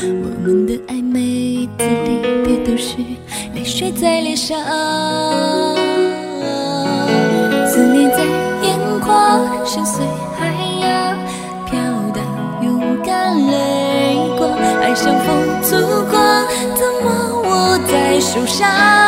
我们的爱每一次离别都是泪水在脸上，思念在眼眶，深邃海洋，飘荡勇敢泪光，爱像风烛光，怎么握在手上？